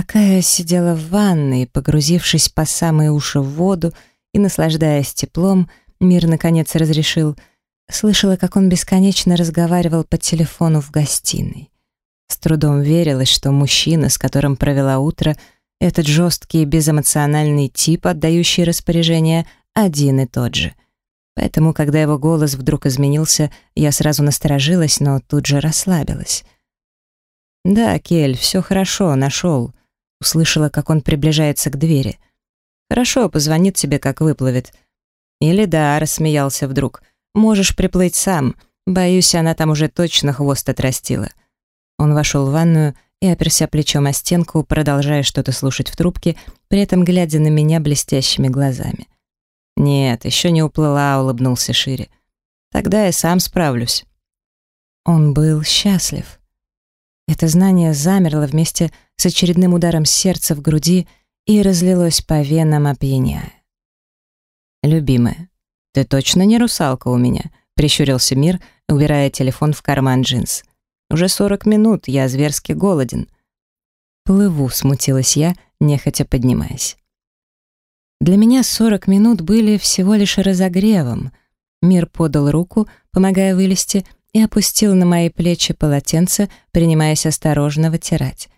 Пока я сидела в ванной, погрузившись по самые уши в воду и наслаждаясь теплом, мир наконец разрешил, слышала, как он бесконечно разговаривал по телефону в гостиной. С трудом верилось, что мужчина, с которым провела утро, этот жесткий безэмоциональный тип, отдающий распоряжения, один и тот же. Поэтому, когда его голос вдруг изменился, я сразу насторожилась, но тут же расслабилась. «Да, Кель, все хорошо, нашел», — услышала, как он приближается к двери. «Хорошо, позвонит тебе, как выплывет». «Или да», — рассмеялся вдруг, — «можешь приплыть сам. Боюсь, она там уже точно хвост отрастила». Он вошел в ванную и оперся плечом о стенку, продолжая что-то слушать в трубке, при этом глядя на меня блестящими глазами. «Нет, еще не уплыла», — улыбнулся шире. «Тогда я сам справлюсь». Он был счастлив. Это знание замерло вместе с очередным ударом сердца в груди и разлилось по венам, опьяняя. «Любимая, ты точно не русалка у меня?» — прищурился Мир, убирая телефон в карман джинс. «Уже сорок минут, я зверски голоден». «Плыву», — смутилась я, нехотя поднимаясь. Для меня 40 минут были всего лишь разогревом. Мир подал руку, помогая вылезти, и опустил на мои плечи полотенце, принимаясь осторожно вытирать.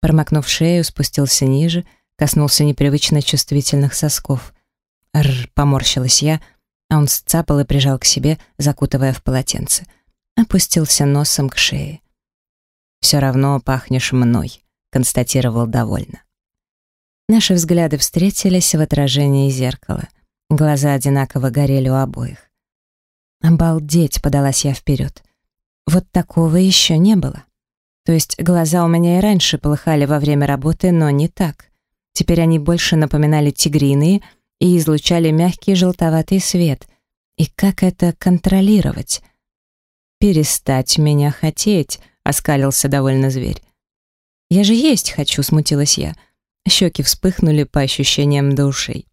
Промокнув шею, спустился ниже, коснулся непривычно чувствительных сосков. Р, поморщилась я, а он сцапал и прижал к себе, закутывая в полотенце. Опустился носом к шее. «Все равно пахнешь мной», — констатировал довольно. Наши взгляды встретились в отражении зеркала. Глаза одинаково горели у обоих. «Обалдеть!» — подалась я вперед. «Вот такого еще не было. То есть глаза у меня и раньше полыхали во время работы, но не так. Теперь они больше напоминали тигриные и излучали мягкий желтоватый свет. И как это контролировать?» «Перестать меня хотеть!» — оскалился довольно зверь. «Я же есть хочу!» — смутилась я. Щеки вспыхнули по ощущениям до ушей.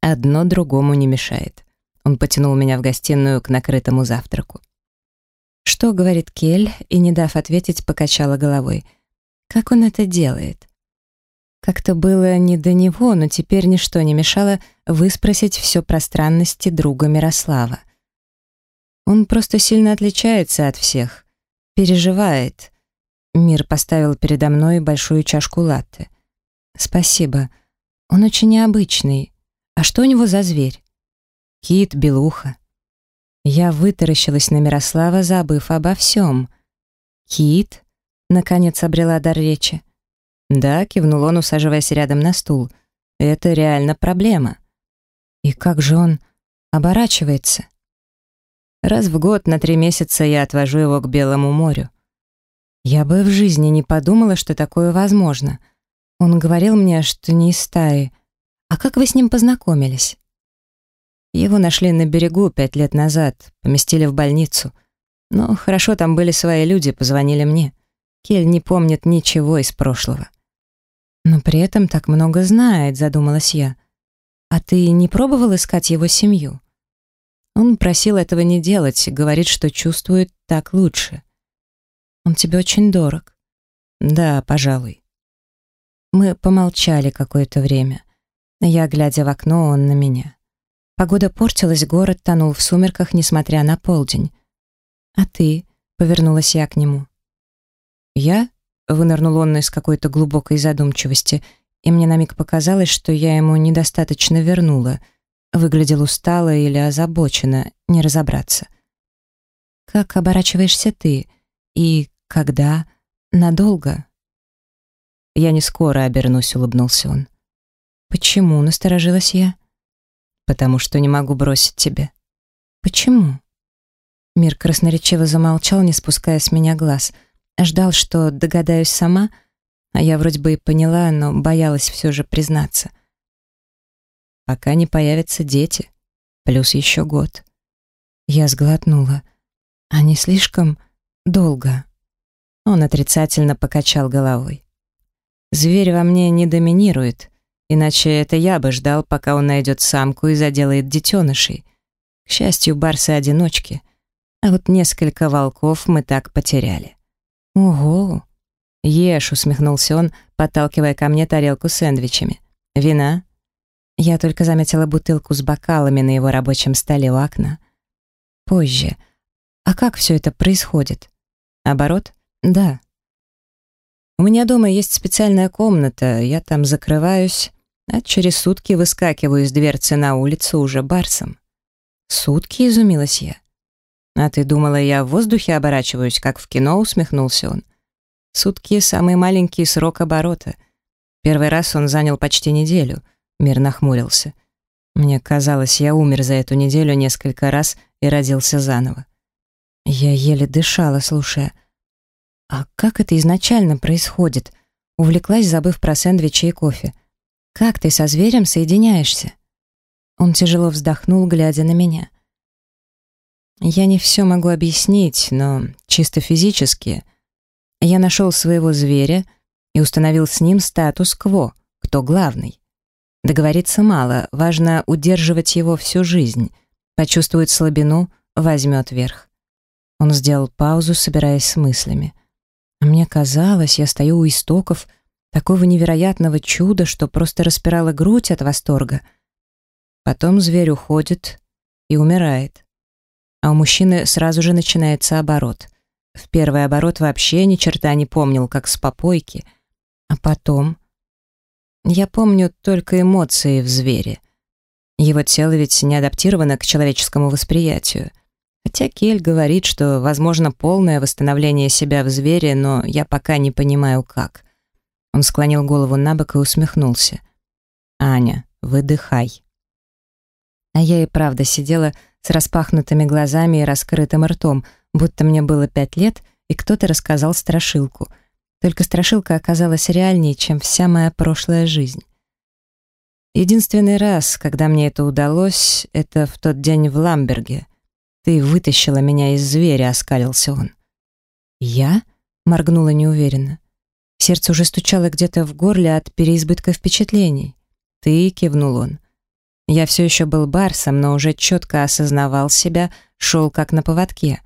Одно другому не мешает. Он потянул меня в гостиную к накрытому завтраку. «Что?» — говорит Кель, и, не дав ответить, покачала головой. «Как он это делает?» Как-то было не до него, но теперь ничто не мешало выспросить все пространности друга Мирослава. Он просто сильно отличается от всех. Переживает. Мир поставил передо мной большую чашку латте. «Спасибо. Он очень необычный. А что у него за зверь?» «Кит, белуха». Я вытаращилась на Мирослава, забыв обо всем. «Кит?» — наконец обрела дар речи. «Да», — кивнул он, усаживаясь рядом на стул. «Это реально проблема». «И как же он оборачивается?» «Раз в год на три месяца я отвожу его к Белому морю». «Я бы в жизни не подумала, что такое возможно». Он говорил мне, что не из стаи. А как вы с ним познакомились? Его нашли на берегу пять лет назад, поместили в больницу. Но хорошо, там были свои люди, позвонили мне. Кель не помнит ничего из прошлого. Но при этом так много знает, задумалась я. А ты не пробовал искать его семью? Он просил этого не делать, говорит, что чувствует так лучше. Он тебе очень дорог. Да, пожалуй. Мы помолчали какое-то время. Я, глядя в окно, он на меня. Погода портилась, город тонул в сумерках, несмотря на полдень. «А ты?» — повернулась я к нему. «Я?» — вынырнул он из какой-то глубокой задумчивости, и мне на миг показалось, что я ему недостаточно вернула. Выглядел устало или озабоченно, не разобраться. «Как оборачиваешься ты? И когда? Надолго?» «Я не скоро обернусь», — улыбнулся он. «Почему?» — насторожилась я. «Потому что не могу бросить тебя». «Почему?» Мир красноречиво замолчал, не спуская с меня глаз. Ждал, что догадаюсь сама, а я вроде бы и поняла, но боялась все же признаться. «Пока не появятся дети, плюс еще год». Я сглотнула. «А не слишком долго?» Он отрицательно покачал головой. Зверь во мне не доминирует, иначе это я бы ждал, пока он найдет самку и заделает детенышей. К счастью, барсы-одиночки, а вот несколько волков мы так потеряли. Ого! «Ешь», — усмехнулся он, подталкивая ко мне тарелку с сэндвичами. «Вина?» Я только заметила бутылку с бокалами на его рабочем столе у окна. Позже. А как все это происходит? Оборот? Да. У меня дома есть специальная комната, я там закрываюсь, а через сутки выскакиваю из дверцы на улицу уже барсом. Сутки, изумилась я. А ты думала, я в воздухе оборачиваюсь, как в кино, усмехнулся он. Сутки — самый маленький срок оборота. Первый раз он занял почти неделю. Мир нахмурился. Мне казалось, я умер за эту неделю несколько раз и родился заново. Я еле дышала, слушая. А как это изначально происходит? Увлеклась, забыв про сэндвичи и кофе. Как ты со зверем соединяешься? Он тяжело вздохнул, глядя на меня. Я не все могу объяснить, но чисто физически я нашел своего зверя и установил с ним статус-кво, кто главный. Договориться мало, важно удерживать его всю жизнь. Почувствует слабину, возьмет верх. Он сделал паузу, собираясь с мыслями. мне казалось, я стою у истоков такого невероятного чуда, что просто распирала грудь от восторга. Потом зверь уходит и умирает. А у мужчины сразу же начинается оборот. В первый оборот вообще ни черта не помнил, как с попойки. А потом я помню только эмоции в звере. Его тело ведь не адаптировано к человеческому восприятию. Хотя Кель говорит, что возможно полное восстановление себя в звере, но я пока не понимаю, как. Он склонил голову на бок и усмехнулся. «Аня, выдыхай». А я и правда сидела с распахнутыми глазами и раскрытым ртом, будто мне было пять лет, и кто-то рассказал страшилку — только страшилка оказалась реальнее, чем вся моя прошлая жизнь. Единственный раз, когда мне это удалось, это в тот день в Ламберге. Ты вытащила меня из зверя, оскалился он. Я? Моргнула неуверенно. Сердце уже стучало где-то в горле от переизбытка впечатлений. Ты, кивнул он. Я все еще был барсом, но уже четко осознавал себя, шел как на поводке.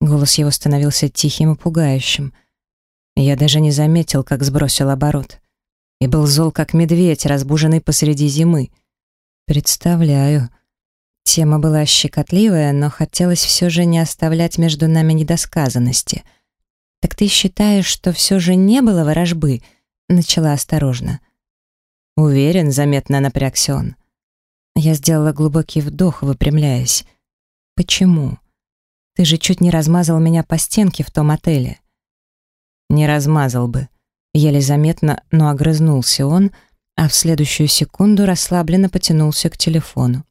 Голос его становился тихим и пугающим — я даже не заметил, как сбросил оборот. И был зол, как медведь, разбуженный посреди зимы. Представляю. Тема была щекотливая, но хотелось все же не оставлять между нами недосказанности. «Так ты считаешь, что все же не было ворожбы?» Начала осторожно. Уверен, заметно напрягся он. Я сделала глубокий вдох, выпрямляясь. «Почему? Ты же чуть не размазал меня по стенке в том отеле». Не размазал бы. Еле заметно, но огрызнулся он, а в следующую секунду расслабленно потянулся к телефону.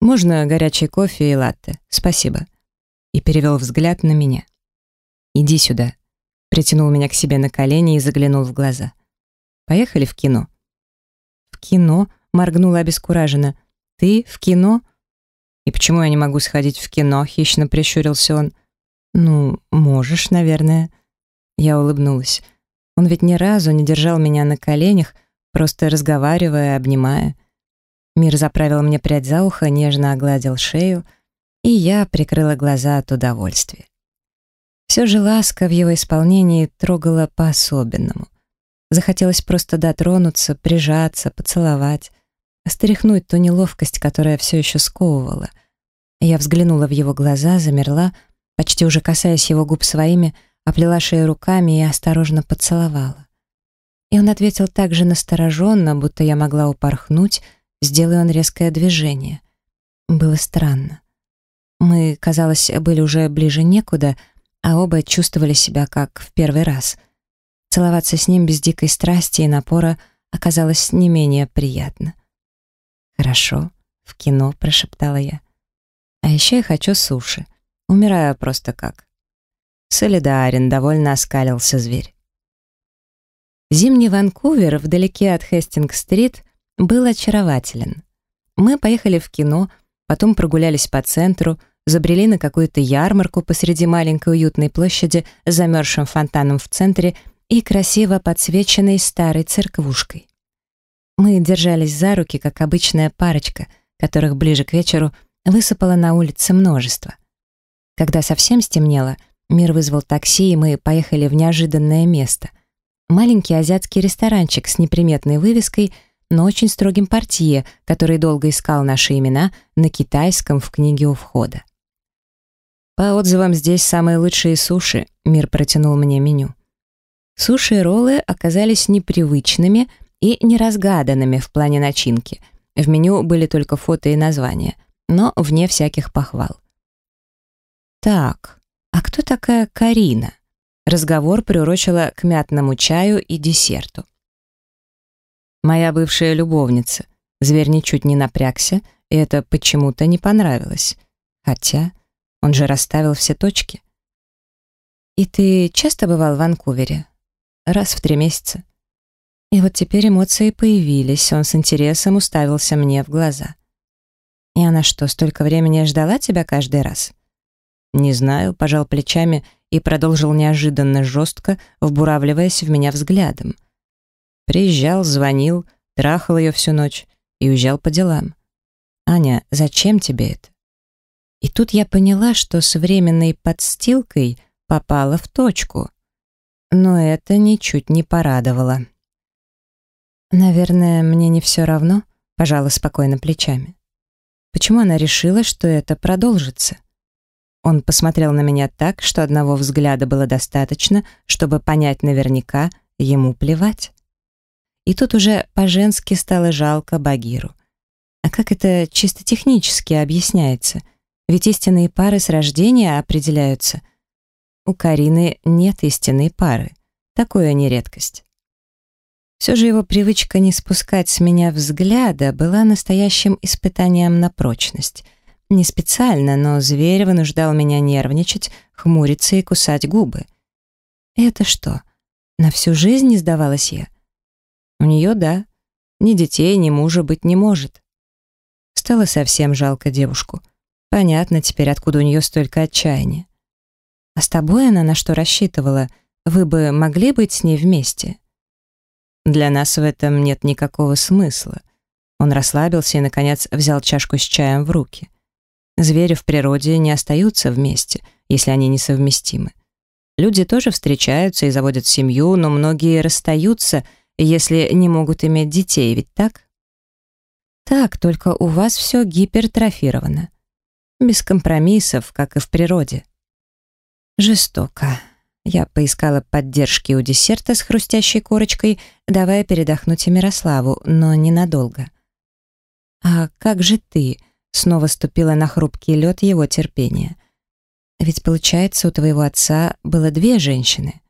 «Можно горячий кофе и латте? Спасибо». И перевел взгляд на меня. «Иди сюда». Притянул меня к себе на колени и заглянул в глаза. «Поехали в кино». «В кино?» — моргнула обескураженно. «Ты в кино?» «И почему я не могу сходить в кино?» — хищно прищурился он. «Ну, можешь, наверное». Я улыбнулась. Он ведь ни разу не держал меня на коленях, просто разговаривая, обнимая. Мир заправил мне прядь за ухо, нежно огладил шею, и я прикрыла глаза от удовольствия. Все же ласка в его исполнении трогала по-особенному. Захотелось просто дотронуться, прижаться, поцеловать, остряхнуть ту неловкость, которая все еще сковывала. Я взглянула в его глаза, замерла, почти уже касаясь его губ своими, оплела шею руками и осторожно поцеловала. И он ответил так же настороженно, будто я могла упорхнуть, сделая он резкое движение. Было странно. Мы, казалось, были уже ближе некуда, а оба чувствовали себя как в первый раз. Целоваться с ним без дикой страсти и напора оказалось не менее приятно. «Хорошо, в кино», — прошептала я. «А еще я хочу суши. Умираю просто как. «Солидарен», — довольно оскалился зверь. Зимний Ванкувер, вдалеке от Хестинг-стрит, был очарователен. Мы поехали в кино, потом прогулялись по центру, забрели на какую-то ярмарку посреди маленькой уютной площади с замерзшим фонтаном в центре и красиво подсвеченной старой церквушкой. Мы держались за руки, как обычная парочка, которых ближе к вечеру высыпало на улице множество. Когда совсем стемнело — Мир вызвал такси, и мы поехали в неожиданное место. Маленький азиатский ресторанчик с неприметной вывеской, но очень строгим портье, который долго искал наши имена на китайском в книге у входа. По отзывам, здесь самые лучшие суши. Мир протянул мне меню. Суши и роллы оказались непривычными и неразгаданными в плане начинки. В меню были только фото и названия, но вне всяких похвал. Так, а кто такая Карина? Разговор приурочила к мятному чаю и десерту. Моя бывшая любовница. Зверь ничуть не напрягся, и это почему-то не понравилось. Хотя он же расставил все точки. «И ты часто бывал в Ванкувере?» «Раз в три месяца». И вот теперь эмоции появились, он с интересом уставился мне в глаза. «И она что, столько времени ждала тебя каждый раз?» «Не знаю», — пожал плечами и продолжил неожиданно жестко, вбуравливаясь в меня взглядом. Приезжал, звонил, трахал ее всю ночь и уезжал по делам. «Аня, зачем тебе это?» И тут я поняла, что с временной подстилкой попала в точку. Но это ничуть не порадовало. «Наверное, мне не все равно», — пожала спокойно плечами. «Почему она решила, что это продолжится?» Он посмотрел на меня так, что одного взгляда было достаточно, чтобы понять наверняка, ему плевать. И тут уже по-женски стало жалко Багиру. А как это чисто технически объясняется? Ведь истинные пары с рождения определяются. У Карины нет истинной пары. Такое не редкость. Все же его привычка не спускать с меня взгляда была настоящим испытанием на прочность. Не специально, но зверь вынуждал меня нервничать, хмуриться и кусать губы. Это что, на всю жизнь не сдавалась я? У нее да. Ни детей, ни мужа быть не может. Стало совсем жалко девушку. Понятно теперь, откуда у нее столько отчаяния. А с тобой она на что рассчитывала? Вы бы могли быть с ней вместе? Для нас в этом нет никакого смысла. Он расслабился и, наконец, взял чашку с чаем в руки. Звери в природе не остаются вместе, если они несовместимы. Люди тоже встречаются и заводят семью, но многие расстаются, если не могут иметь детей, ведь так? Так, только у вас все гипертрофировано. Без компромиссов, как и в природе. Жестоко. Я поискала поддержки у десерта с хрустящей корочкой, давая передохнуть и Мирославу, но ненадолго. «А как же ты?» — снова ступила на хрупкий лед его терпения. «Ведь, получается, у твоего отца было две женщины».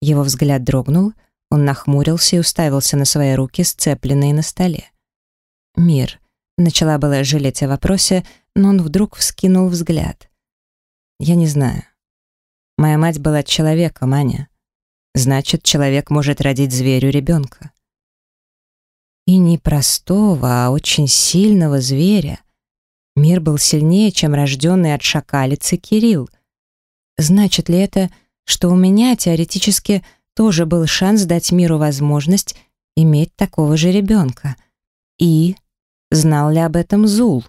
Его взгляд дрогнул, он нахмурился и уставился на свои руки, сцепленные на столе. «Мир», — начала была жалеть о вопросе, но он вдруг вскинул взгляд. «Я не знаю. Моя мать была человеком, Аня. Значит, человек может родить зверю ребенка. И не простого, а очень сильного зверя. Мир был сильнее, чем рожденный от шакалицы Кирилл. Значит ли это, что у меня теоретически тоже был шанс дать миру возможность иметь такого же ребенка? И знал ли об этом Зул?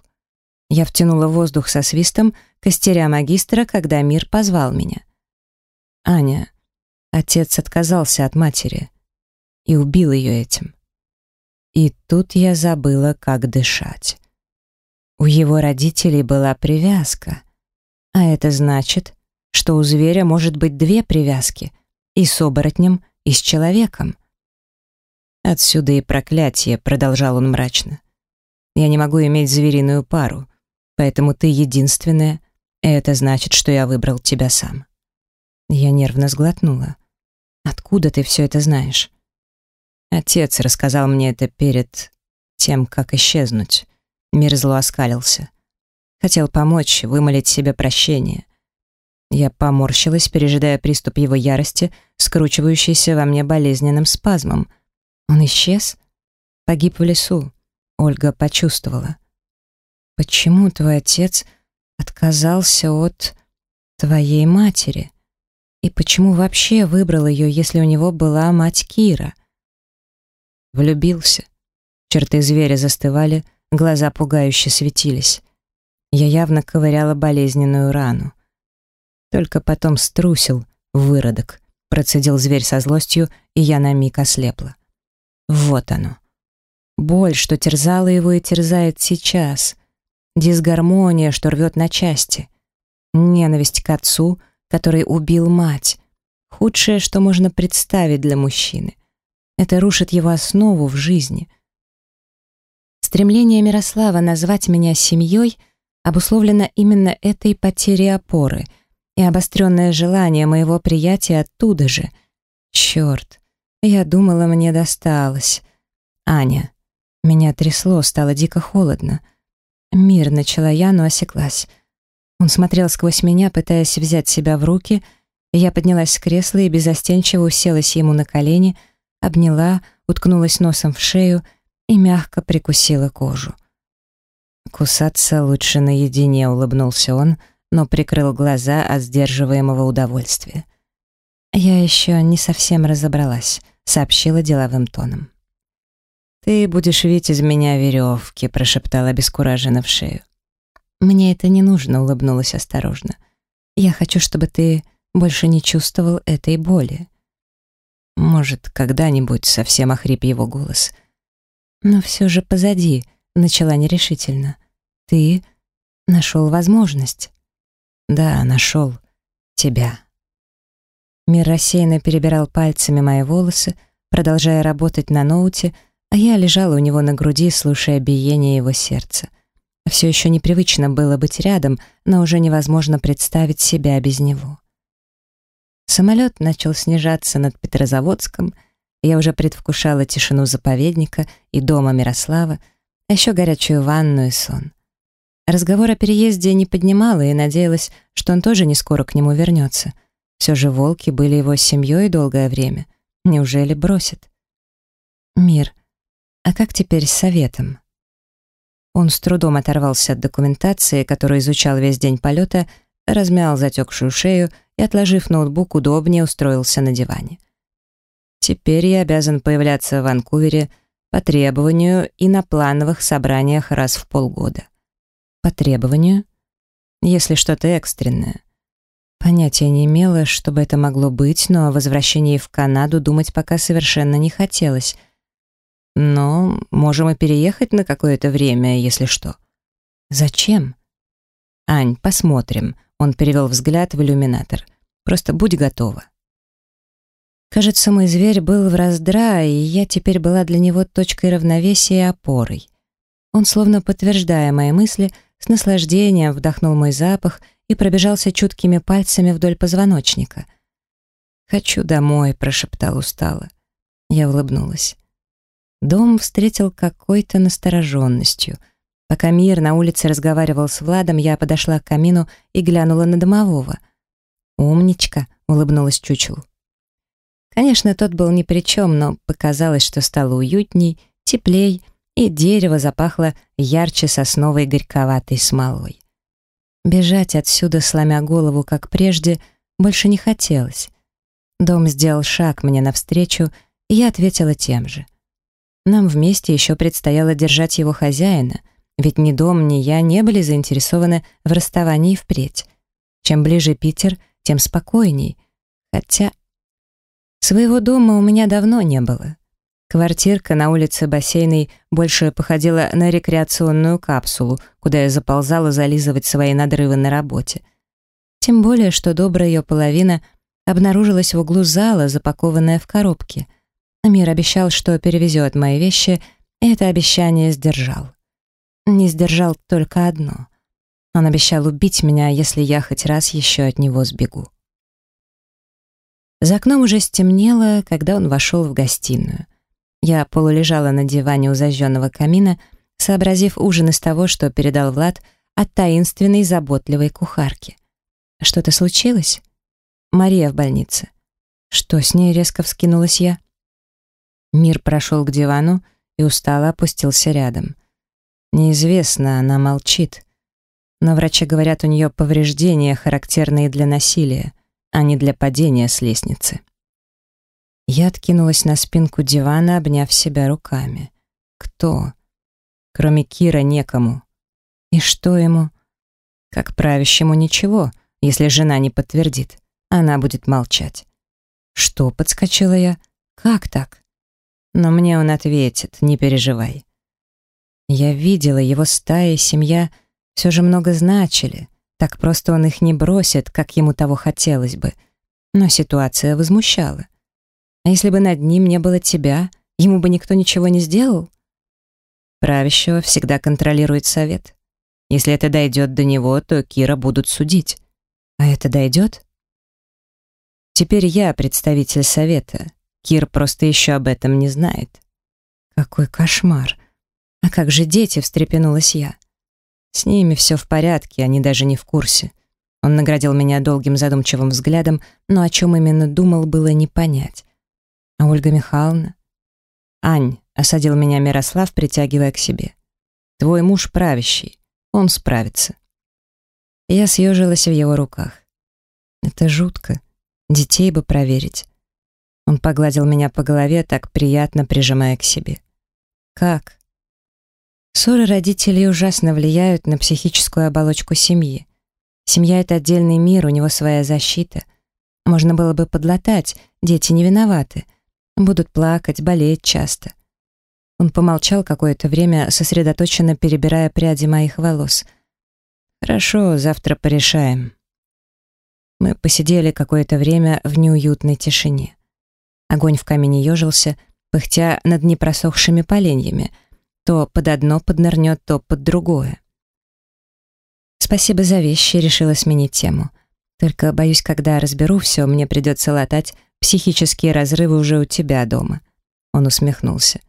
Я втянула воздух со свистом, костеря магистра, когда мир позвал меня. Аня. Отец отказался от матери и убил ее этим. И тут я забыла, как дышать. У его родителей была привязка, а это значит, что у зверя может быть две привязки — и с оборотнем, и с человеком. Отсюда и проклятие, продолжал он мрачно. Я не могу иметь звериную пару, поэтому ты единственная, и это значит, что я выбрал тебя сам. Я нервно сглотнула. «Откуда ты все это знаешь?» Отец рассказал мне это перед тем, как исчезнуть. Мир зло оскалился. Хотел помочь, вымолить себе прощение. Я поморщилась, пережидая приступ его ярости, скручивающийся во мне болезненным спазмом. Он исчез? Погиб в лесу. Ольга почувствовала. «Почему твой отец отказался от твоей матери?» И почему вообще выбрал ее, если у него была мать Кира? Влюбился. Черты зверя застывали, глаза пугающе светились. Я явно ковыряла болезненную рану. Только потом струсил, выродок. Процедил зверь со злостью, и я на миг ослепла. Вот оно. Боль, что терзала его и терзает сейчас. Дисгармония, что рвет на части. Ненависть к отцу, который убил мать. Худшее, что можно представить для мужчины. Это рушит его основу в жизни. Стремление Мирослава назвать меня семьей обусловлено именно этой потерей опоры и обостренное желание моего приятия оттуда же. Черт, я думала, мне досталось. Аня. Меня трясло, стало дико холодно. Мир начала я, но осеклась. Он смотрел сквозь меня, пытаясь взять себя в руки, и я поднялась с кресла и безостенчиво уселась ему на колени, обняла, уткнулась носом в шею и мягко прикусила кожу. «Кусаться лучше наедине», — улыбнулся он, но прикрыл глаза от сдерживаемого удовольствия. «Я еще не совсем разобралась», — сообщила деловым тоном. «Ты будешь видеть из меня веревки», — прошептала обескураженно в шею. «Мне это не нужно», — улыбнулась осторожно. «Я хочу, чтобы ты больше не чувствовал этой боли». Может, когда-нибудь совсем охрип его голос. «Но все же позади», — начала нерешительно. «Ты нашел возможность». «Да, нашел. Тебя». Мир рассеянно перебирал пальцами мои волосы, продолжая работать на ноуте, а я лежала у него на груди, слушая биение его сердца. Все еще непривычно было быть рядом, но уже невозможно представить себя без него. Самолет начал снижаться над Петрозаводском, я уже предвкушала тишину заповедника и дома Мирослава, а еще горячую ванну и сон. Разговор о переезде не поднимала и надеялась, что он тоже не скоро к нему вернется. Все же волки были его семьей долгое время. Неужели бросит? Мир. А как теперь с советом? Он с трудом оторвался от документации, которую изучал весь день полета, размял затекшую шею и, отложив ноутбук, удобнее устроился на диване. Теперь я обязан появляться в Ванкувере по требованию и на плановых собраниях раз в полгода. По требованию? Если что-то экстренное. Понятия не имела, чтобы это могло быть, но о возвращении в Канаду думать пока совершенно не хотелось — но можем и переехать на какое-то время, если что. Зачем? Ань, посмотрим. Он перевел взгляд в иллюминатор. Просто будь готова. Кажется, мой зверь был в раздрае, и я теперь была для него точкой равновесия и опорой. Он, словно подтверждая мои мысли, с наслаждением вдохнул мой запах и пробежался чуткими пальцами вдоль позвоночника. «Хочу домой», — прошептал устало. Я улыбнулась. Дом встретил какой-то настороженностью. Пока Мир на улице разговаривал с Владом, я подошла к камину и глянула на домового. «Умничка», — улыбнулась чучелу. Конечно, тот был ни при чем, но показалось, что стало уютней, теплей, и дерево запахло ярче сосновой горьковатой смолой. Бежать отсюда, сломя голову, как прежде, больше не хотелось. Дом сделал шаг мне навстречу, и я ответила тем же — нам вместе еще предстояло держать его хозяина, ведь ни дом, ни я не были заинтересованы в расставании впредь. Чем ближе Питер, тем спокойней. Хотя своего дома у меня давно не было. Квартирка на улице Бассейной больше походила на рекреационную капсулу, куда я заползала зализывать свои надрывы на работе. Тем более, что добрая ее половина обнаружилась в углу зала, запакованная в коробки — Амир обещал, что перевезет мои вещи, и это обещание сдержал. Не сдержал только одно. Он обещал убить меня, если я хоть раз еще от него сбегу. За окном уже стемнело, когда он вошел в гостиную. Я полулежала на диване у зажженного камина, сообразив ужин из того, что передал Влад от таинственной заботливой кухарки. Что-то случилось? Мария в больнице. Что с ней резко вскинулась я? Мир прошел к дивану и устало опустился рядом. Неизвестно, она молчит. Но врачи говорят, у нее повреждения, характерные для насилия, а не для падения с лестницы. Я откинулась на спинку дивана, обняв себя руками. Кто? Кроме Кира некому. И что ему? Как правящему ничего, если жена не подтвердит. Она будет молчать. «Что?» — подскочила я. «Как так?» Но мне он ответит, не переживай. Я видела, его стая и семья все же много значили. Так просто он их не бросит, как ему того хотелось бы. Но ситуация возмущала. А если бы над ним не было тебя, ему бы никто ничего не сделал? Правящего всегда контролирует совет. Если это дойдет до него, то Кира будут судить. А это дойдет? Теперь я представитель совета. Кир просто еще об этом не знает. Какой кошмар. А как же дети, встрепенулась я. С ними все в порядке, они даже не в курсе. Он наградил меня долгим задумчивым взглядом, но о чем именно думал, было не понять. А Ольга Михайловна? Ань, осадил меня Мирослав, притягивая к себе. Твой муж правящий, он справится. Я съежилась в его руках. Это жутко. Детей бы проверить. Он погладил меня по голове, так приятно прижимая к себе. Как? Ссоры родителей ужасно влияют на психическую оболочку семьи. Семья — это отдельный мир, у него своя защита. Можно было бы подлатать, дети не виноваты. Будут плакать, болеть часто. Он помолчал какое-то время, сосредоточенно перебирая пряди моих волос. «Хорошо, завтра порешаем». Мы посидели какое-то время в неуютной тишине. Огонь в камине ежился, пыхтя над непросохшими поленьями. То под одно поднырнет, то под другое. «Спасибо за вещи», — решила сменить тему. «Только, боюсь, когда разберу все, мне придется латать психические разрывы уже у тебя дома». Он усмехнулся.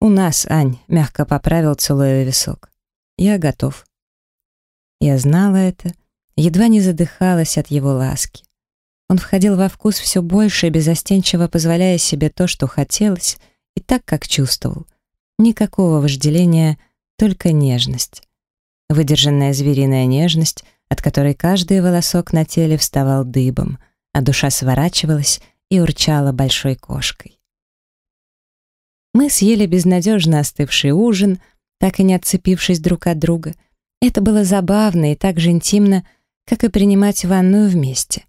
«У нас, Ань», — мягко поправил, целуя висок. «Я готов». Я знала это, едва не задыхалась от его ласки. Он входил во вкус все больше, безостенчиво позволяя себе то, что хотелось, и так, как чувствовал. Никакого вожделения, только нежность. Выдержанная звериная нежность, от которой каждый волосок на теле вставал дыбом, а душа сворачивалась и урчала большой кошкой. Мы съели безнадежно остывший ужин, так и не отцепившись друг от друга. Это было забавно и так же интимно, как и принимать ванную вместе.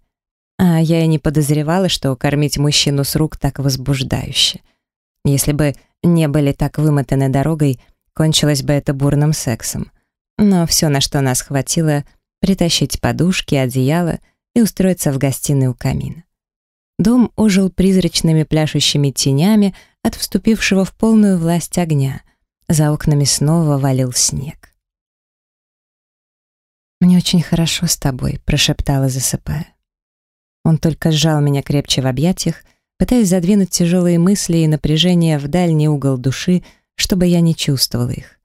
А я и не подозревала, что кормить мужчину с рук так возбуждающе. Если бы не были так вымотаны дорогой, кончилось бы это бурным сексом. Но все, на что нас хватило, притащить подушки, одеяло и устроиться в гостиной у камина. Дом ожил призрачными пляшущими тенями от вступившего в полную власть огня. За окнами снова валил снег. «Мне очень хорошо с тобой», — прошептала, засыпая. Он только сжал меня крепче в объятиях, пытаясь задвинуть тяжелые мысли и напряжение в дальний угол души, чтобы я не чувствовала их.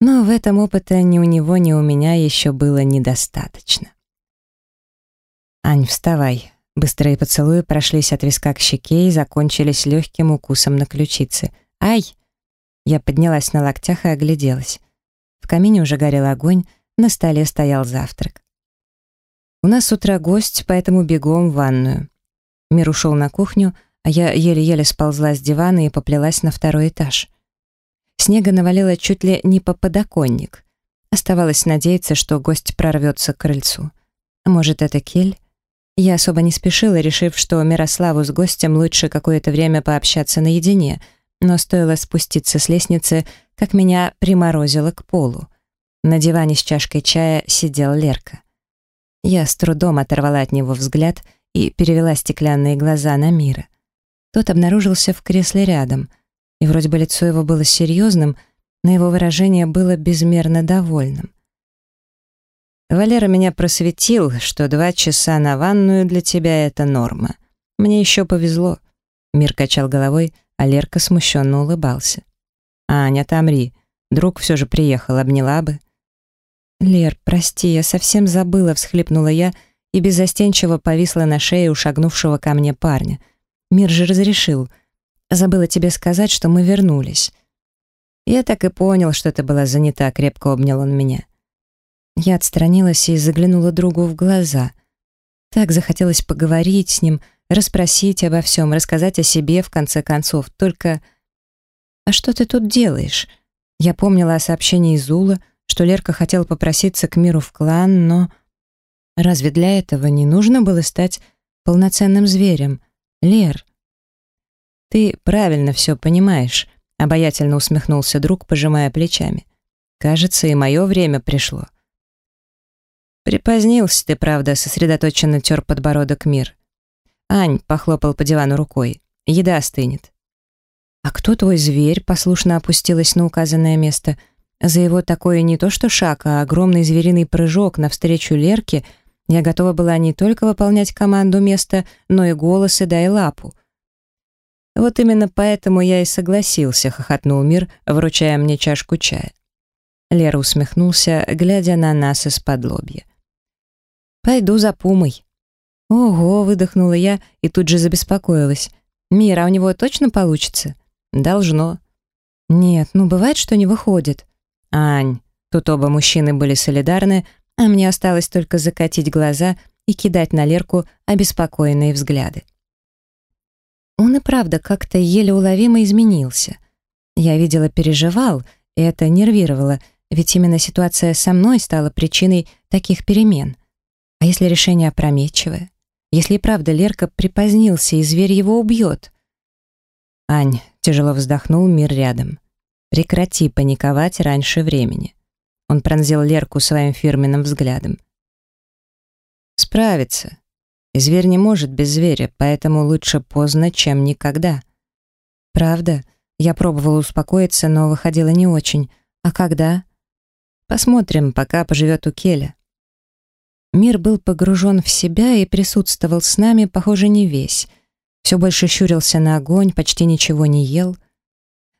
Но в этом опыта ни у него, ни у меня еще было недостаточно. «Ань, вставай». Быстрые поцелуи прошлись от виска к щеке и закончились легким укусом на ключице. «Ай!» Я поднялась на локтях и огляделась. В камине уже горел огонь, на столе стоял завтрак. У нас с утра гость, поэтому бегом в ванную. Мир ушел на кухню, а я еле-еле сползла с дивана и поплелась на второй этаж. Снега навалило чуть ли не по подоконник. Оставалось надеяться, что гость прорвется к крыльцу. Может, это кель? Я особо не спешила, решив, что Мирославу с гостем лучше какое-то время пообщаться наедине, но стоило спуститься с лестницы, как меня приморозило к полу. На диване с чашкой чая сидел Лерка. Я с трудом оторвала от него взгляд и перевела стеклянные глаза на Мира. Тот обнаружился в кресле рядом, и вроде бы лицо его было серьезным, но его выражение было безмерно довольным. «Валера меня просветил, что два часа на ванную для тебя — это норма. Мне еще повезло». Мир качал головой, а Лерка смущенно улыбался. «Аня, отомри. Друг все же приехал, обняла бы». «Лер, прости, я совсем забыла», — всхлипнула я и беззастенчиво повисла на шее у шагнувшего ко мне парня. «Мир же разрешил. Забыла тебе сказать, что мы вернулись». Я так и понял, что ты была занята, крепко обнял он меня. Я отстранилась и заглянула другу в глаза. Так захотелось поговорить с ним, расспросить обо всем, рассказать о себе, в конце концов. Только... «А что ты тут делаешь?» Я помнила о сообщении Зула, что Лерка хотел попроситься к миру в клан, но... Разве для этого не нужно было стать полноценным зверем? Лер. Ты правильно все понимаешь, обаятельно усмехнулся друг, пожимая плечами. Кажется, и мое время пришло. Припозднился ты, правда, сосредоточенно тер подбородок мир. Ань похлопал по дивану рукой. Еда остынет. «А кто твой зверь?» — послушно опустилась на указанное место. За его такое не то что шаг, а огромный звериный прыжок навстречу Лерке я готова была не только выполнять команду места, но и голос и дай лапу. «Вот именно поэтому я и согласился», — хохотнул Мир, вручая мне чашку чая. Лера усмехнулся, глядя на нас из-под лобья. «Пойду за Пумой». «Ого!» — выдохнула я и тут же забеспокоилась. «Мир, а у него точно получится?» «Должно». «Нет, ну бывает, что не выходит». «Ань». Тут оба мужчины были солидарны, а мне осталось только закатить глаза и кидать на Лерку обеспокоенные взгляды. Он и правда как-то еле уловимо изменился. Я видела, переживал, и это нервировало, ведь именно ситуация со мной стала причиной таких перемен. А если решение опрометчивое? Если и правда Лерка припозднился, и зверь его убьет? Ань, тяжело вздохнул мир рядом. Прекрати паниковать раньше времени. Он пронзил Лерку своим фирменным взглядом. Справится. И зверь не может без зверя, поэтому лучше поздно, чем никогда. Правда? Я пробовала успокоиться, но выходило не очень. А когда? Посмотрим, пока поживет у Келя. Мир был погружен в себя и присутствовал с нами, похоже, не весь. Все больше щурился на огонь, почти ничего не ел.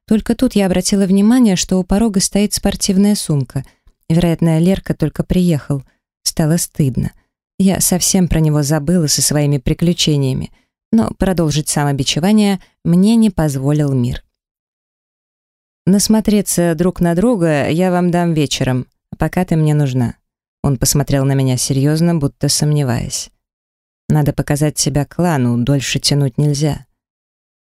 Только тут я обратила внимание, что у порога стоит спортивная сумка. Вероятно, Лерка только приехал. Стало стыдно. Я совсем про него забыла со своими приключениями, но продолжить самобичевание мне не позволил мир. «Насмотреться друг на друга я вам дам вечером, пока ты мне нужна». Он посмотрел на меня серьезно, будто сомневаясь. «Надо показать себя клану, дольше тянуть нельзя».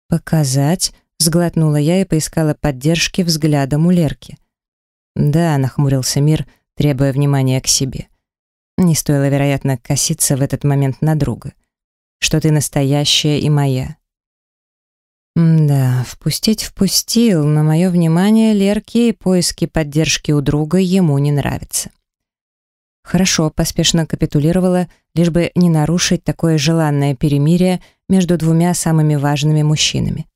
«Показать?» — сглотнула я и поискала поддержки взглядом у Лерки. «Да», — нахмурился мир, требуя внимания к себе. Не стоило, вероятно, коситься в этот момент на друга. Что ты настоящая и моя. да, впустить впустил, но мое внимание Лерке и поиски поддержки у друга ему не нравится. Хорошо, поспешно капитулировала, лишь бы не нарушить такое желанное перемирие между двумя самыми важными мужчинами.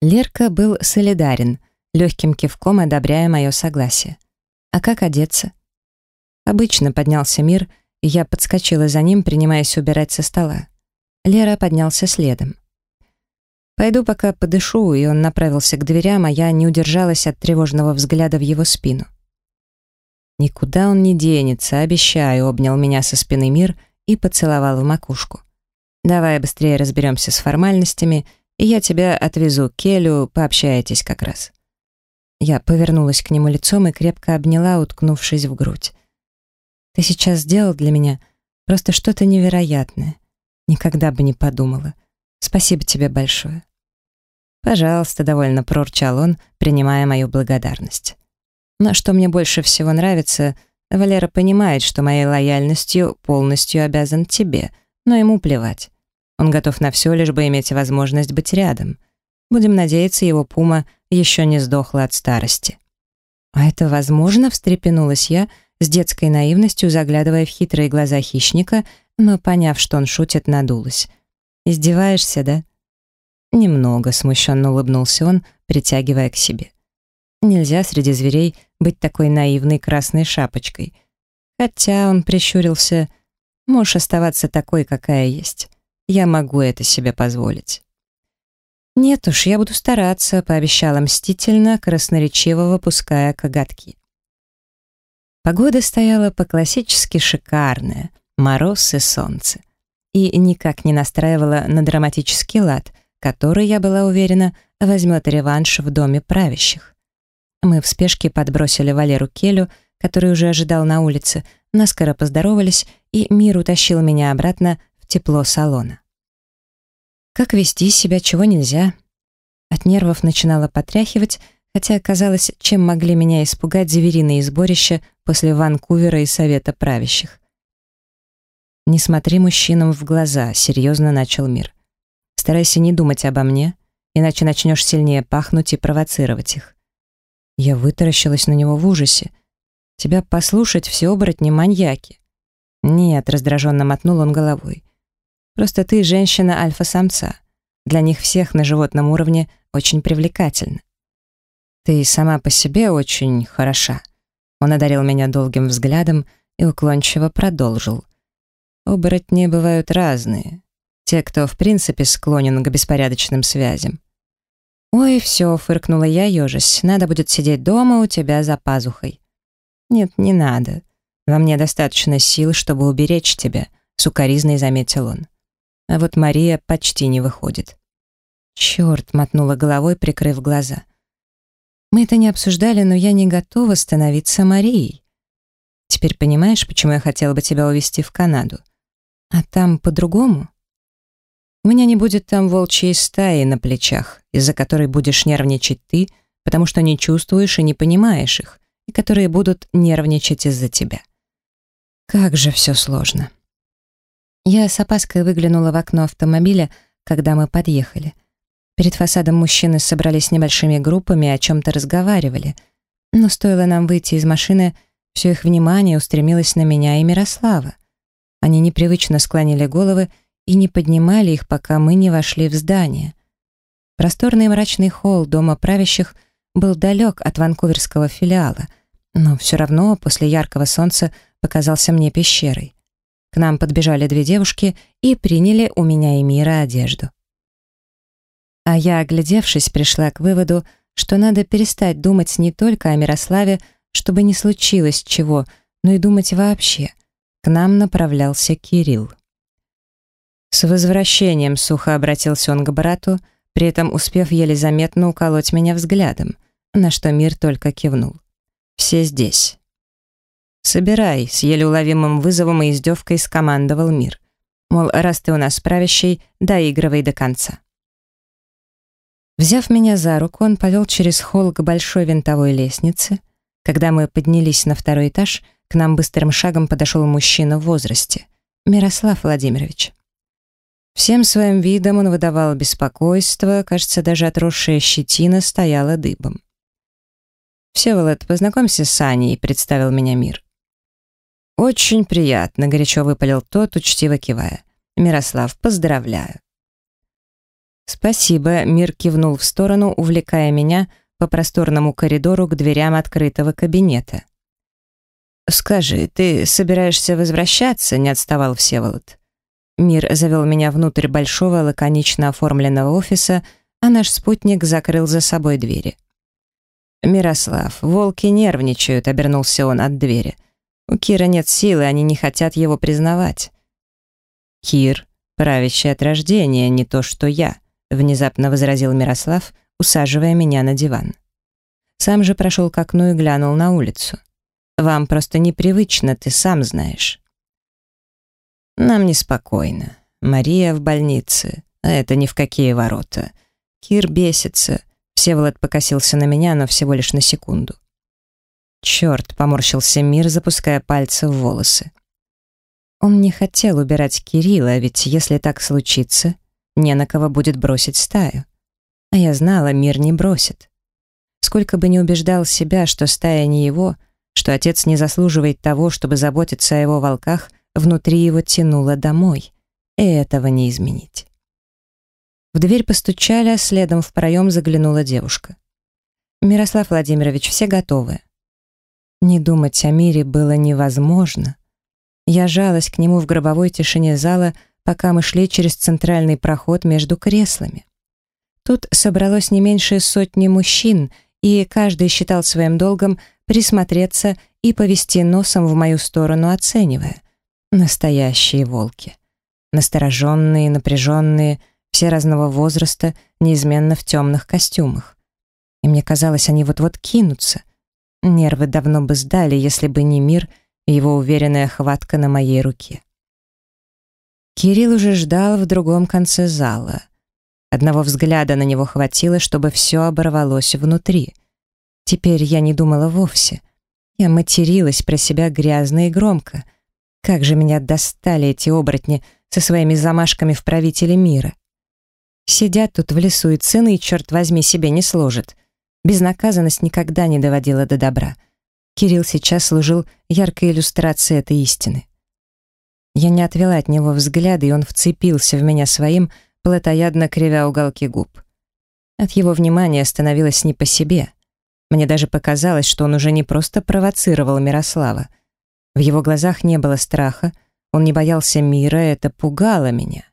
Лерка был солидарен, легким кивком одобряя мое согласие. А как одеться? Обычно поднялся мир, и я подскочила за ним, принимаясь убирать со стола. Лера поднялся следом. «Пойду пока подышу», и он направился к дверям, а я не удержалась от тревожного взгляда в его спину. «Никуда он не денется, обещаю», — обнял меня со спины мир и поцеловал в макушку. «Давай быстрее разберемся с формальностями, я тебя отвезу к Келю, пообщаетесь как раз». Я повернулась к нему лицом и крепко обняла, уткнувшись в грудь. «Ты сейчас сделал для меня просто что-то невероятное. Никогда бы не подумала. Спасибо тебе большое». «Пожалуйста», — довольно прорчал он, принимая мою благодарность. Но что мне больше всего нравится, Валера понимает, что моей лояльностью полностью обязан тебе, но ему плевать. Он готов на все, лишь бы иметь возможность быть рядом. Будем надеяться, его пума еще не сдохла от старости. «А это возможно?» — встрепенулась я, с детской наивностью заглядывая в хитрые глаза хищника, но, поняв, что он шутит, надулась. «Издеваешься, да?» Немного смущенно улыбнулся он, притягивая к себе. Нельзя среди зверей быть такой наивной красной шапочкой. Хотя он прищурился, можешь оставаться такой, какая есть. Я могу это себе позволить. «Нет уж, я буду стараться», — пообещала мстительно, красноречиво выпуская коготки. Погода стояла по-классически шикарная, мороз и солнце. И никак не настраивала на драматический лад, который, я была уверена, возьмет реванш в доме правящих. Мы в спешке подбросили Валеру Келю, который уже ожидал на улице, наскоро поздоровались, и Мир утащил меня обратно тепло салона. Как вести себя, чего нельзя? От нервов начинала потряхивать, хотя казалось, чем могли меня испугать звериные сборища после Ванкувера и Совета правящих. «Не смотри мужчинам в глаза», — серьезно начал мир. «Старайся не думать обо мне, иначе начнешь сильнее пахнуть и провоцировать их». Я вытаращилась на него в ужасе. «Тебя послушать все оборотни маньяки». «Нет», — раздраженно мотнул он головой. «Просто ты женщина альфа-самца. Для них всех на животном уровне очень привлекательна. Ты сама по себе очень хороша». Он одарил меня долгим взглядом и уклончиво продолжил. Оборотни бывают разные. Те, кто в принципе склонен к беспорядочным связям. «Ой, все», — фыркнула я, ежась, — «надо будет сидеть дома у тебя за пазухой». «Нет, не надо. Во мне достаточно сил, чтобы уберечь тебя», — сукоризной заметил он. А вот Мария почти не выходит. «Черт», — мотнула головой, прикрыв глаза. «Мы это не обсуждали, но я не готова становиться Марией. Теперь понимаешь, почему я хотела бы тебя увезти в Канаду? А там по-другому? У меня не будет там волчьей стаи на плечах, из-за которой будешь нервничать ты, потому что не чувствуешь и не понимаешь их, и которые будут нервничать из-за тебя. Как же все сложно. Я с опаской выглянула в окно автомобиля, когда мы подъехали. Перед фасадом мужчины собрались небольшими группами и о чем-то разговаривали. Но стоило нам выйти из машины, все их внимание устремилось на меня и Мирослава. Они непривычно склонили головы и не поднимали их, пока мы не вошли в здание. Просторный мрачный холл дома правящих был далек от ванкуверского филиала, но все равно после яркого солнца показался мне пещерой. К нам подбежали две девушки и приняли у меня и Мира одежду. А я, оглядевшись, пришла к выводу, что надо перестать думать не только о Мирославе, чтобы не случилось чего, но и думать вообще. К нам направлялся Кирилл. С возвращением сухо обратился он к брату, при этом успев еле заметно уколоть меня взглядом, на что мир только кивнул. «Все здесь». «Собирай», — с еле уловимым вызовом и издевкой скомандовал мир. Мол, раз ты у нас правящий, доигрывай до конца. Взяв меня за руку, он повел через холл к большой винтовой лестнице. Когда мы поднялись на второй этаж, к нам быстрым шагом подошел мужчина в возрасте, Мирослав Владимирович. Всем своим видом он выдавал беспокойство, кажется, даже отросшая щетина стояла дыбом. «Всеволод, познакомься с Аней», — представил меня мир. «Очень приятно», — горячо выпалил тот, учтиво кивая. «Мирослав, поздравляю». «Спасибо», — мир кивнул в сторону, увлекая меня по просторному коридору к дверям открытого кабинета. «Скажи, ты собираешься возвращаться?» — не отставал Всеволод. Мир завел меня внутрь большого, лаконично оформленного офиса, а наш спутник закрыл за собой двери. «Мирослав, волки нервничают», — обернулся он от двери. «У Кира нет силы, они не хотят его признавать». «Кир, правящий от рождения, не то что я», — внезапно возразил Мирослав, усаживая меня на диван. Сам же прошел к окну и глянул на улицу. Вам просто непривычно, ты сам знаешь. Нам неспокойно. Мария в больнице, а это ни в какие ворота. Кир бесится. Всеволод покосился на меня, но всего лишь на секунду. Черт, поморщился мир, запуская пальцы в волосы. Он не хотел убирать Кирилла, ведь если так случится, не на кого будет бросить стаю. А я знала, мир не бросит. Сколько бы ни убеждал себя, что стая не его — что отец не заслуживает того, чтобы заботиться о его волках, внутри его тянуло домой. И этого не изменить. В дверь постучали, а следом в проем заглянула девушка. «Мирослав Владимирович, все готовы». Не думать о мире было невозможно. Я жалась к нему в гробовой тишине зала, пока мы шли через центральный проход между креслами. Тут собралось не меньше сотни мужчин, и каждый считал своим долгом присмотреться и повести носом в мою сторону, оценивая. Настоящие волки. Настороженные, напряженные, все разного возраста, неизменно в темных костюмах. И мне казалось, они вот-вот кинутся. Нервы давно бы сдали, если бы не мир и его уверенная хватка на моей руке. Кирилл уже ждал в другом конце зала. Одного взгляда на него хватило, чтобы все оборвалось внутри — Теперь я не думала вовсе. Я материлась про себя грязно и громко. Как же меня достали эти оборотни со своими замашками в правителе мира. Сидят тут в лесу и цены, черт возьми, себе не сложат. Безнаказанность никогда не доводила до добра. Кирилл сейчас служил яркой иллюстрацией этой истины. Я не отвела от него взгляда, и он вцепился в меня своим, плотоядно кривя уголки губ. От его внимания становилось не по себе. Мне даже показалось, что он уже не просто провоцировал Мирослава. В его глазах не было страха, он не боялся мира, это пугало меня.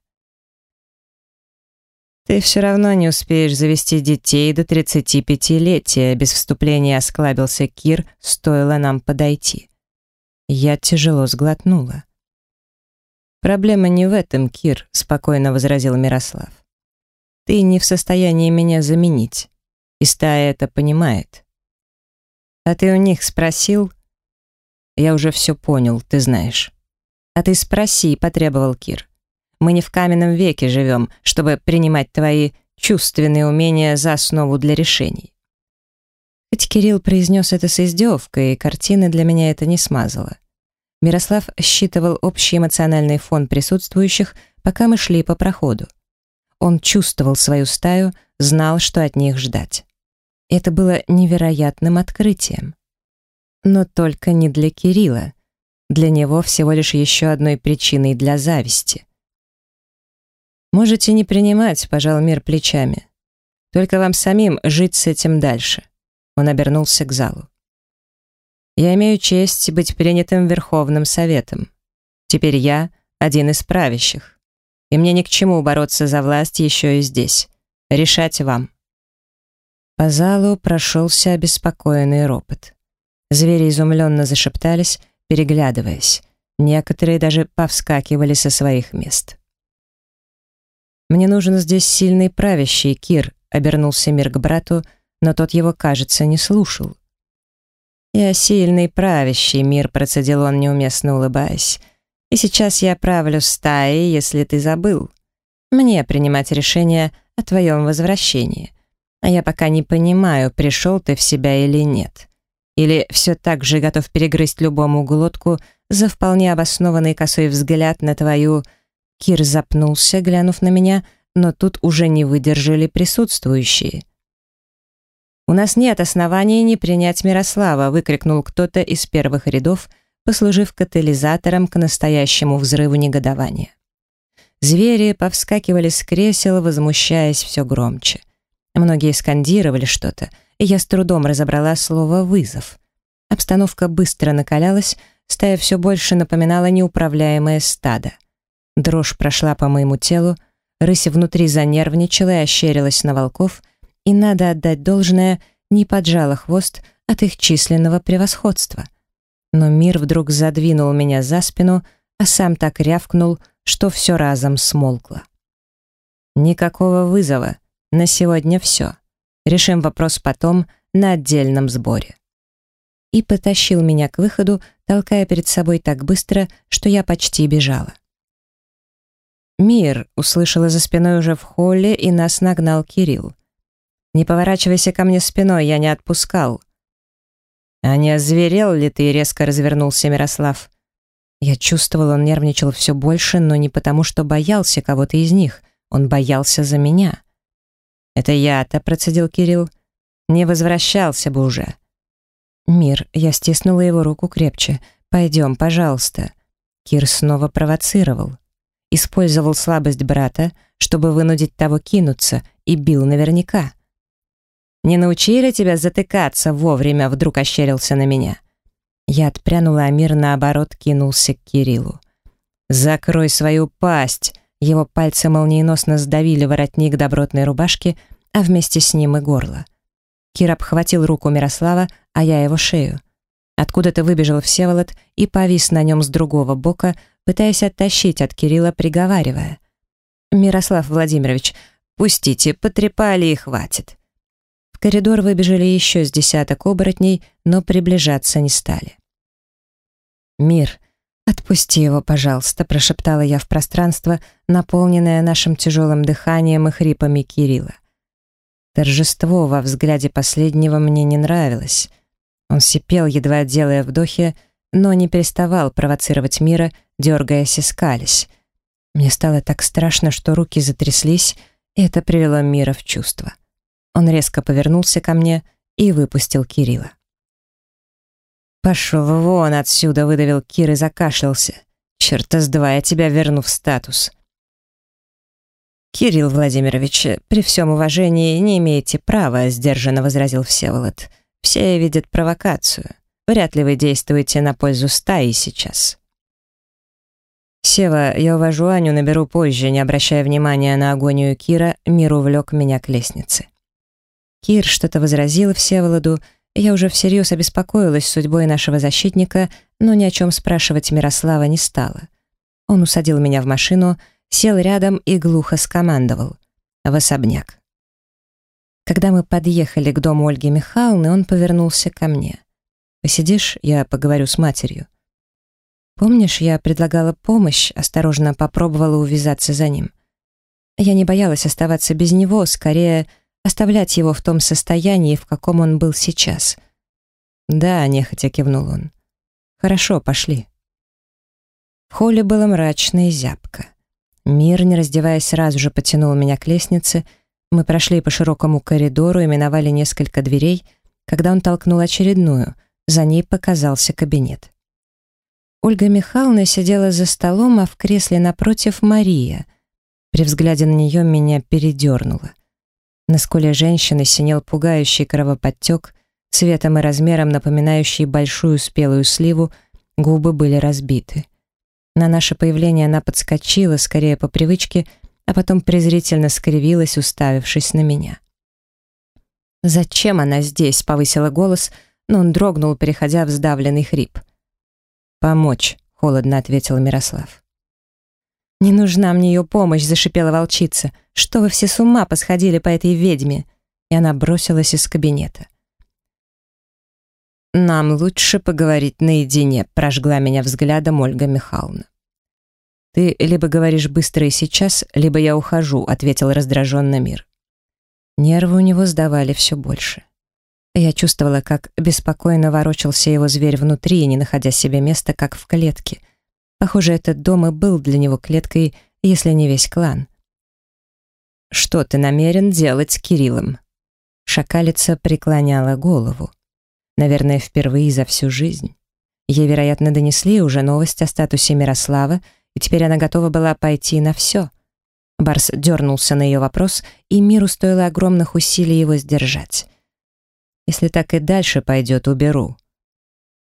«Ты все равно не успеешь завести детей до 35-летия», без вступления осклабился Кир, стоило нам подойти. Я тяжело сглотнула. «Проблема не в этом, Кир», — спокойно возразил Мирослав. «Ты не в состоянии меня заменить, и стая это понимает». «А ты у них спросил?» «Я уже все понял, ты знаешь». «А ты спроси», — потребовал Кир. Мы не в каменном веке живем, чтобы принимать твои чувственные умения за основу для решений. Хоть Кирилл произнес это с издевкой, картины для меня это не смазало. Мирослав считывал общий эмоциональный фон присутствующих, пока мы шли по проходу. Он чувствовал свою стаю, знал, что от них ждать. Это было невероятным открытием. Но только не для Кирилла. Для него всего лишь еще одной причиной для зависти. «Можете не принимать», — пожал мир плечами. «Только вам самим жить с этим дальше». Он обернулся к залу. «Я имею честь быть принятым Верховным Советом. Теперь я один из правящих. И мне ни к чему бороться за власть еще и здесь. Решать вам». По залу прошелся обеспокоенный ропот. Звери изумленно зашептались, переглядываясь. Некоторые даже повскакивали со своих мест. «Мне нужен здесь сильный правящий, Кир», — обернулся мир к брату, но тот его, кажется, не слушал. «Я сильный правящий, мир», — процедил он, неуместно улыбаясь. «И сейчас я правлю стаей, если ты забыл. Мне принимать решение о твоем возвращении. А я пока не понимаю, пришел ты в себя или нет. Или все так же готов перегрызть любому глотку за вполне обоснованный косой взгляд на твою Кир запнулся, глянув на меня, но тут уже не выдержали присутствующие. «У нас нет оснований не принять Мирослава», выкрикнул кто-то из первых рядов, послужив катализатором к настоящему взрыву негодования. Звери повскакивали с кресел, возмущаясь все громче. Многие скандировали что-то, и я с трудом разобрала слово «вызов». Обстановка быстро накалялась, стая все больше напоминала неуправляемое стадо. Дрожь прошла по моему телу, рысь внутри занервничала и ощерилась на волков, и, надо отдать должное, не поджала хвост от их численного превосходства. Но мир вдруг задвинул меня за спину, а сам так рявкнул, что все разом смолкло. Никакого вызова. На сегодня все. Решим вопрос потом, на отдельном сборе. И потащил меня к выходу, толкая перед собой так быстро, что я почти бежала. «Мир!» — услышала за спиной уже в холле, и нас нагнал Кирилл. «Не поворачивайся ко мне спиной, я не отпускал». «А не озверел ли ты?» — резко развернулся Мирослав. Я чувствовал, он нервничал все больше, но не потому, что боялся кого-то из них. Он боялся за меня. «Это я-то», — процедил Кирилл. «Не возвращался бы уже». «Мир», — я стиснула его руку крепче. «Пойдем, пожалуйста». Кир снова провоцировал использовал слабость брата, чтобы вынудить того кинуться, и бил наверняка. «Не научили тебя затыкаться вовремя?» вдруг ощерился на меня. Я отпрянула, а мир, наоборот, кинулся к Кириллу. «Закрой свою пасть!» Его пальцы молниеносно сдавили воротник добротной рубашки, а вместе с ним и горло. Кир обхватил руку Мирослава, а я его шею. Откуда-то выбежал Всеволод и повис на нем с другого бока, пытаясь оттащить от Кирилла, приговаривая. «Мирослав Владимирович, пустите, потрепали и хватит». В коридор выбежали еще с десяток оборотней, но приближаться не стали. «Мир, отпусти его, пожалуйста», — прошептала я в пространство, наполненное нашим тяжелым дыханием и хрипами Кирилла. Торжество во взгляде последнего мне не нравилось. Он сипел, едва делая вдохи, но не переставал провоцировать мира, дергаясь и скались. Мне стало так страшно, что руки затряслись, и это привело мира в чувство. Он резко повернулся ко мне и выпустил Кирилла. «Пошел вон отсюда!» — выдавил Кир и закашлялся. «Черта с два, я тебя верну в статус!» «Кирилл Владимирович, при всем уважении не имеете права», — сдержанно возразил Всеволод. «Все видят провокацию. Вряд ли вы действуете на пользу стаи сейчас». «Сева, я увожу Аню, наберу позже», не обращая внимания на агонию Кира, мир увлек меня к лестнице. Кир что-то возразил Всеволоду, я уже всерьез обеспокоилась судьбой нашего защитника, но ни о чем спрашивать Мирослава не стала. Он усадил меня в машину, сел рядом и глухо скомандовал. В особняк. Когда мы подъехали к дому Ольги Михайловны, он повернулся ко мне. «Посидишь, я поговорю с матерью». «Помнишь, я предлагала помощь?» Осторожно попробовала увязаться за ним. Я не боялась оставаться без него, скорее оставлять его в том состоянии, в каком он был сейчас. «Да», — нехотя кивнул он. «Хорошо, пошли». В холле было мрачно и зябко. Мир, не раздеваясь, сразу же потянул меня к лестнице. Мы прошли по широкому коридору и миновали несколько дверей, когда он толкнул очередную. За ней показался кабинет. Ольга Михайловна сидела за столом, а в кресле напротив Мария. При взгляде на нее меня передернуло. На скуле женщины синел пугающий кровоподтек, цветом и размером напоминающий большую спелую сливу, губы были разбиты. На наше появление она подскочила, скорее по привычке, а потом презрительно скривилась, уставившись на меня. «Зачем она здесь?» — повысила голос, но он дрогнул, переходя в сдавленный хрип. «Помочь», — холодно ответил Мирослав. «Не нужна мне ее помощь», — зашипела волчица. «Что вы все с ума посходили по этой ведьме?» И она бросилась из кабинета. «Нам лучше поговорить наедине», — прожгла меня взглядом Ольга Михайловна. «Ты либо говоришь быстро и сейчас, либо я ухожу», — ответил раздраженно мир. Нервы у него сдавали все больше. Я чувствовала, как беспокойно ворочался его зверь внутри, не находя себе места, как в клетке. Похоже, этот дом и был для него клеткой, если не весь клан. «Что ты намерен делать с Кириллом?» Шакалица преклоняла голову. Наверное, впервые за всю жизнь. Ей, вероятно, донесли уже новость о статусе Мирослава, и теперь она готова была пойти на все. Барс дернулся на ее вопрос, и миру стоило огромных усилий его сдержать. «Если так и дальше пойдет, уберу».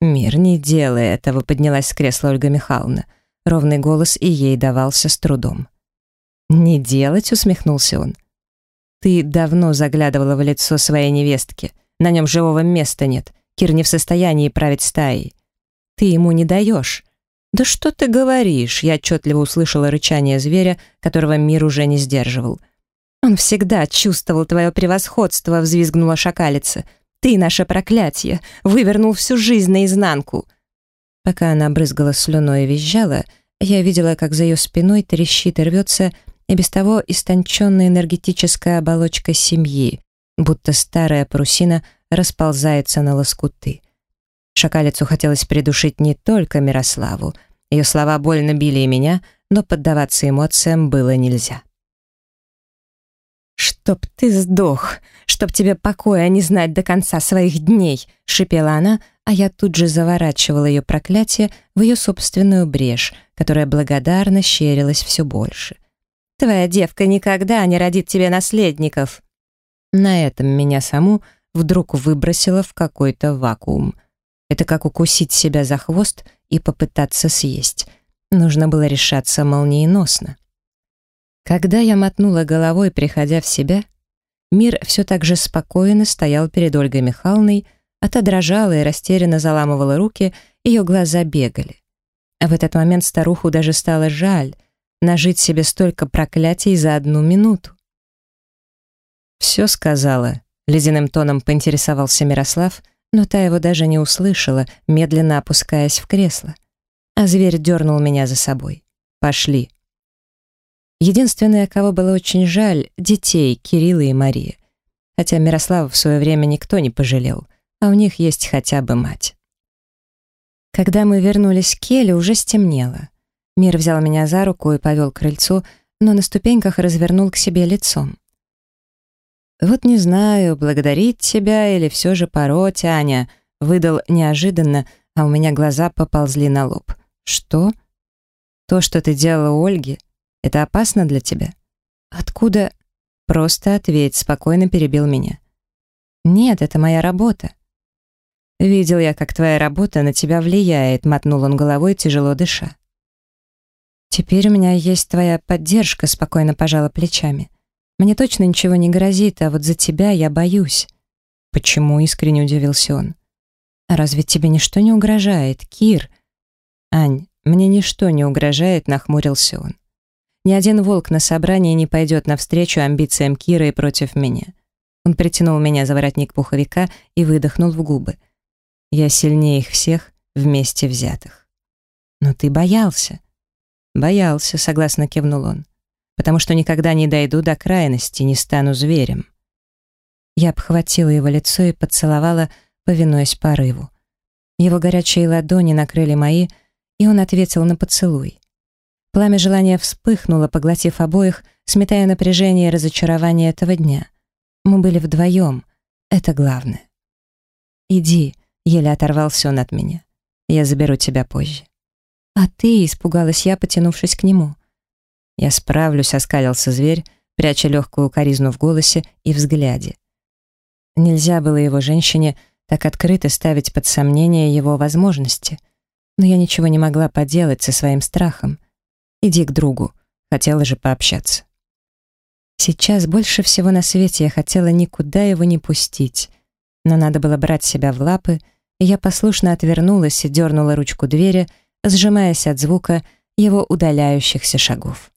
«Мир, не делай этого», — поднялась с кресла Ольга Михайловна. Ровный голос и ей давался с трудом. «Не делать?» — усмехнулся он. «Ты давно заглядывала в лицо своей невестки. На нем живого места нет. Кир не в состоянии править стаей. Ты ему не даешь. Да что ты говоришь? Я отчетливо услышала рычание зверя, которого мир уже не сдерживал. Он всегда чувствовал твое превосходство, взвизгнула шакалица. Ты наше проклятие, вывернул всю жизнь наизнанку. Пока она брызгала слюной и визжала, я видела, как за ее спиной трещит и рвется и без того истонченная энергетическая оболочка семьи, будто старая парусина расползается на лоскуты. Шакалицу хотелось придушить не только Мирославу. Ее слова больно били и меня, но поддаваться эмоциям было нельзя. «Чтоб ты сдох! Чтоб тебе покоя не знать до конца своих дней!» — шипела она, а я тут же заворачивала ее проклятие в ее собственную брешь, которая благодарно щерилась все больше. «Твоя девка никогда не родит тебе наследников!» На этом меня саму вдруг выбросило в какой-то вакуум. Это как укусить себя за хвост и попытаться съесть. Нужно было решаться молниеносно. Когда я мотнула головой, приходя в себя, мир все так же спокойно стоял перед Ольгой Михайловной, а та дрожала и растерянно заламывала руки, ее глаза бегали. А в этот момент старуху даже стало жаль нажить себе столько проклятий за одну минуту. «Все сказала», — ледяным тоном поинтересовался Мирослав, но та его даже не услышала, медленно опускаясь в кресло. А зверь дернул меня за собой. «Пошли». Единственное, кого было очень жаль — детей Кирилла и Мария. Хотя Мирослава в свое время никто не пожалел, а у них есть хотя бы мать. Когда мы вернулись к Келе, уже стемнело. Мир взял меня за руку и повел к крыльцу, но на ступеньках развернул к себе лицом. «Вот не знаю, благодарить тебя или все же пороть, Аня», выдал неожиданно, а у меня глаза поползли на лоб. «Что? То, что ты делала у Ольги, это опасно для тебя?» «Откуда?» «Просто ответь», — спокойно перебил меня. «Нет, это моя работа». «Видел я, как твоя работа на тебя влияет», — мотнул он головой, тяжело дыша. «Теперь у меня есть твоя поддержка», — спокойно пожала плечами. «Мне точно ничего не грозит, а вот за тебя я боюсь». «Почему?» — искренне удивился он. «А разве тебе ничто не угрожает, Кир?» «Ань, мне ничто не угрожает», — нахмурился он. «Ни один волк на собрании не пойдет навстречу амбициям Кира и против меня». Он притянул меня за воротник пуховика и выдохнул в губы. «Я сильнее их всех вместе взятых». «Но ты боялся». «Боялся», — согласно кивнул он, «потому что никогда не дойду до крайности, не стану зверем». Я обхватила его лицо и поцеловала, повинуясь порыву. Его горячие ладони накрыли мои, и он ответил на поцелуй. Пламя желания вспыхнуло, поглотив обоих, сметая напряжение и разочарование этого дня. Мы были вдвоем, это главное. «Иди», — еле оторвался он от меня. «Я заберу тебя позже». «А ты?» — испугалась я, потянувшись к нему. «Я справлюсь», — оскалился зверь, пряча легкую коризну в голосе и взгляде. Нельзя было его женщине так открыто ставить под сомнение его возможности. Но я ничего не могла поделать со своим страхом. «Иди к другу», хотела же пообщаться. Сейчас больше всего на свете я хотела никуда его не пустить, но надо было брать себя в лапы, и я послушно отвернулась и дернула ручку двери, сжимаясь от звука его удаляющихся шагов.